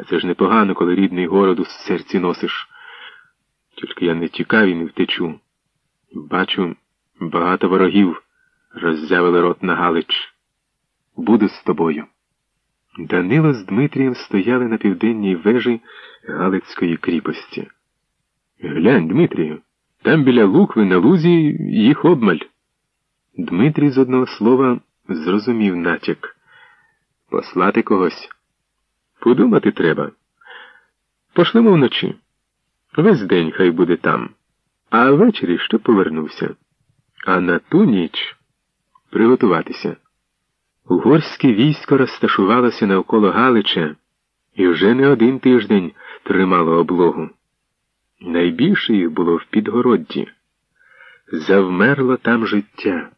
Та це ж непогано, коли рідний город у серці носиш. Тільки я не тікав і не втечу. Бачу, багато ворогів роззявили рот на Галич. Буду з тобою. Данило з Дмитрієм стояли на південній вежі Галицької кріпості. Глянь, Дмитрію, там біля лукви на лузі їх обмаль. Дмитрій з одного слова зрозумів натяк. Послати когось. Подумати треба. Пошлемо вночі. Весь день хай буде там, а ввечері ще повернувся. А на ту ніч приготуватися. Угорське військо розташувалося навколо Галича і вже не один тиждень тримало облогу. Найбільше їх було в Підгородді. Завмерло там життя,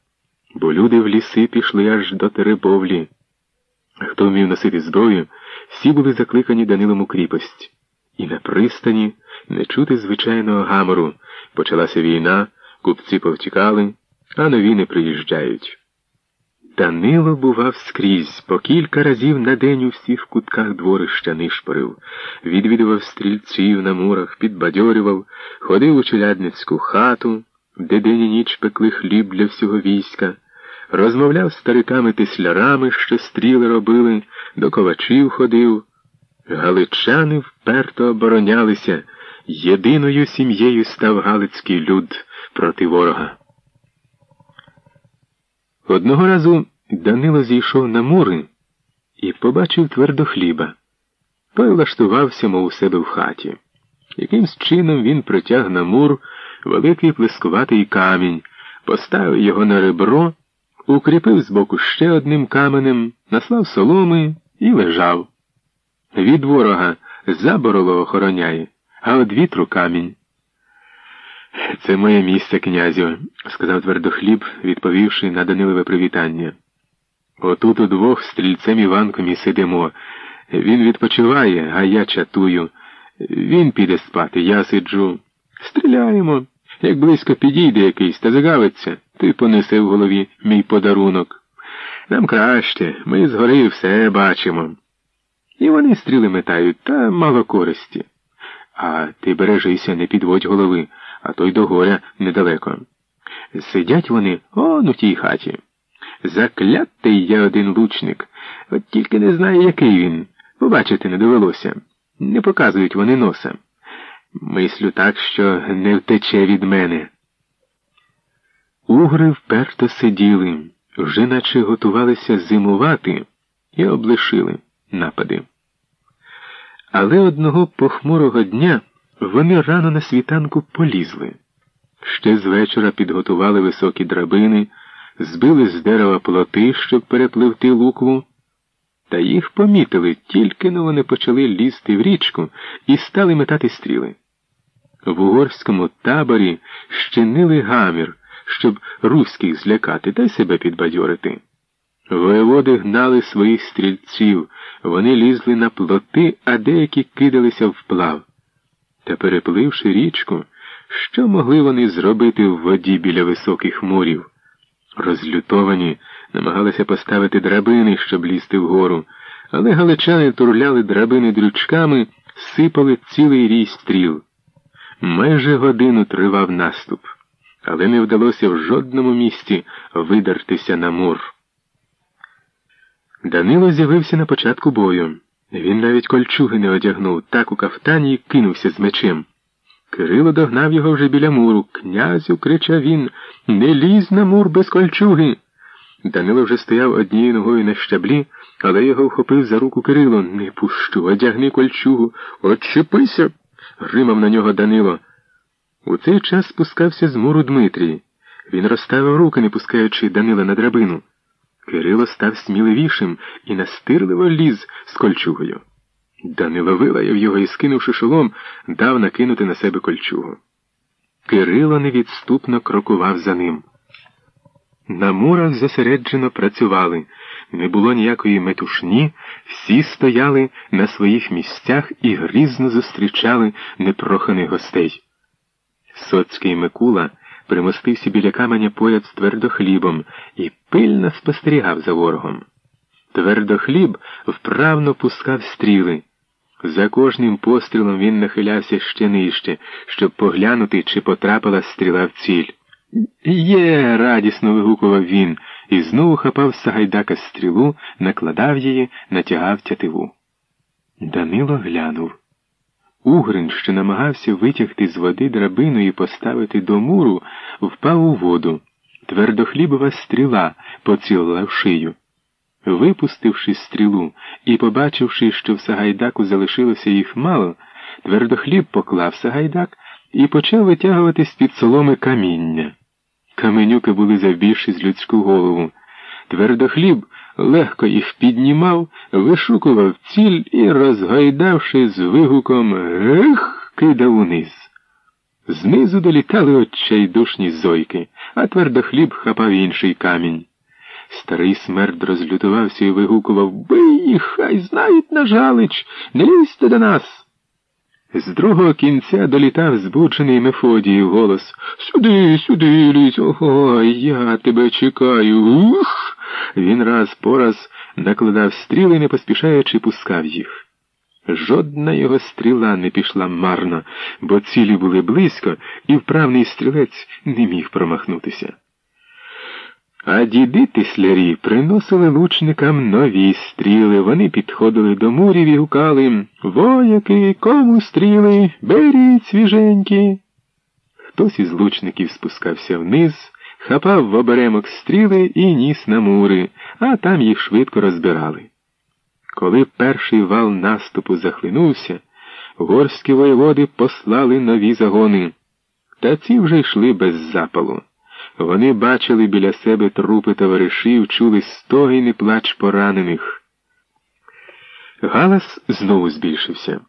бо люди в ліси пішли аж до Теребовлі. Хто вмів носити зброю, всі були закликані Данилом у кріпость. І на пристані не чути звичайного гамору. Почалася війна, купці повтікали, а нові не приїжджають. Данило бував скрізь, по кілька разів на день у всіх кутках дворища нишпорив, відвідував стрільців на мурах, підбадьорював, ходив у челядницьку хату, де день і ніч пекли хліб для всього війська, розмовляв з стариками-тислярами, що стріли робили, до ковачів ходив. Галичани вперто оборонялися, єдиною сім'єю став Галицький люд проти ворога. Одного разу Данило зійшов на мури і побачив твердо хліба. Той влаштувався, мов у себе в хаті. Якимсь чином він протяг на мур великий плескуватий камінь, поставив його на ребро, укріпив збоку ще одним каменем, наслав соломи і лежав. Від ворога заборло охороняє, а од вітру камінь. Це моє місце, князю, сказав твердохліб, відповівши на Данилове привітання. Отут удвох стрільцем Іванком і сидимо. Він відпочиває, а я чатую. Він піде спати, я сиджу. Стріляємо. Як близько підійде якийсь та загавиться, ти понесе в голові мій подарунок. Нам краще, ми згори все бачимо. І вони стріли метають, та мало користі. А ти бережися, не підводь голови а то й до горя недалеко. Сидять вони он у тій хаті. Заклятий я один лучник, от тільки не знаю, який він. Побачити не довелося. Не показують вони носа. Мислю так, що не втече від мене. Угри вперто сиділи, вже наче готувалися зимувати і облишили напади. Але одного похмурого дня. Вони рано на світанку полізли. Ще з вечора підготували високі драбини, збили з дерева плоти, щоб перепливти лукву, та їх помітили, тільки но вони почали лізти в річку і стали метати стріли. В угорському таборі щинили гамір, щоб руських злякати та й себе підбадьорити. Воєводи гнали своїх стрільців, вони лізли на плоти, а деякі кидалися вплав. Та, перепливши річку, що могли вони зробити в воді біля високих мурів? Розлютовані, намагалися поставити драбини, щоб лізти вгору, але галичани турляли драбини дрючками, сипали цілий рій стріл. Майже годину тривав наступ, але не вдалося в жодному місці видертися на мур. Данило з'явився на початку бою. Він навіть кольчуги не одягнув, так у кафтані кинувся з мечем. Кирило догнав його вже біля муру. Князю, кричав він, не лізь на мур без кольчуги. Данило вже стояв однією ногою на щаблі, але його вхопив за руку Кирило. Не пущу, одягни кольчугу. Отчепися. гримав на нього Данило. У цей час спускався з муру Дмитрій. Він розставив руки, не пускаючи Данила на драбину. Кирило став сміливішим і настирливо ліз з кольчугою. Данило вилаяв його і, скинувши шолом, дав накинути на себе кольчугу. Кирило невідступно крокував за ним. На мурах зосереджено працювали, не було ніякої метушні, всі стояли на своїх місцях і грізно зустрічали непроханих гостей. Соцький Микула примостився біля каменя поряд з твердохлібом і пильно спостерігав за ворогом. Твердохліб вправно пускав стріли. За кожним пострілом він нахилявся ще нижче, щоб поглянути, чи потрапила стріла в ціль. Є, радісно вигукував він і знову хапав Сагайдака стрілу, накладав її, натягав тятиву. Данило глянув. Угрин, що намагався витягти з води драбину і поставити до муру, впав у воду. Твердохлібова стріла поцілила в шию. Випустивши стрілу і побачивши, що в Сагайдаку залишилося їх мало, твердохліб поклав Сагайдак і почав витягувати з-під соломи каміння. Каменюки були завбільші з людську голову. Твердохліб легко їх піднімав, вишукував ціль і, розгайдавши з вигуком Гех, кидав униз. Знизу долітали отчайдушні зойки, а твердохліб хапав інший камінь. Старий смерть розлютувався і вигукував Бий їх, хай знають на жалич, не лізьте до нас. З другого кінця долітав збуджений Мефодіїв голос Сюди, сюди, лізь, ого, я тебе чекаю. Ух! Він раз по раз накладав стріли, не поспішаючи пускав їх. Жодна його стріла не пішла марно, бо цілі були близько, і вправний стрілець не міг промахнутися. А діди тислярі приносили лучникам нові стріли. Вони підходили до мурів і гукали Вояки, кому стріли, беріть свіженькі. Хтось із лучників спускався вниз, хапав в оберемок стріли і ніс на мури, а там їх швидко розбирали. Коли перший вал наступу захлинувся, горські воєводи послали нові загони, та ці вже йшли без запалу. Вони бачили біля себе трупи товаришів, чули стогін і плач поранених. Галас знову збільшився.